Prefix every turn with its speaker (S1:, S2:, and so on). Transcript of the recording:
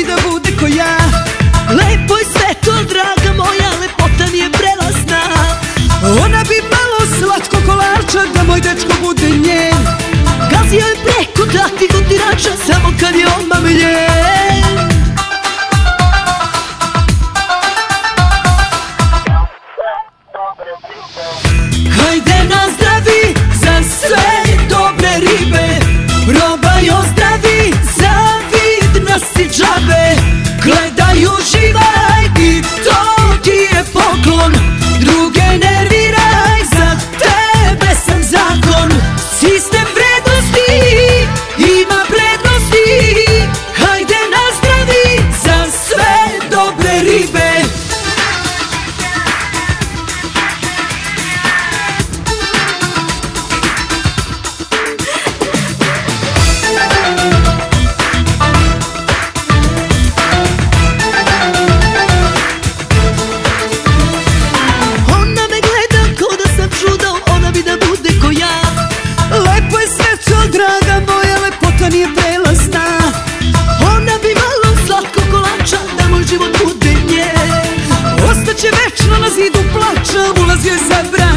S1: voli da bude ko ja. Lepo je sve to, draga moja, lepota mi je prelazna. Ona bi malo slatko kolarča, da moj dečko bude njen. Gazio je preko takvih utirača, samo kad je on mamljen He's Çabulaz güzel bre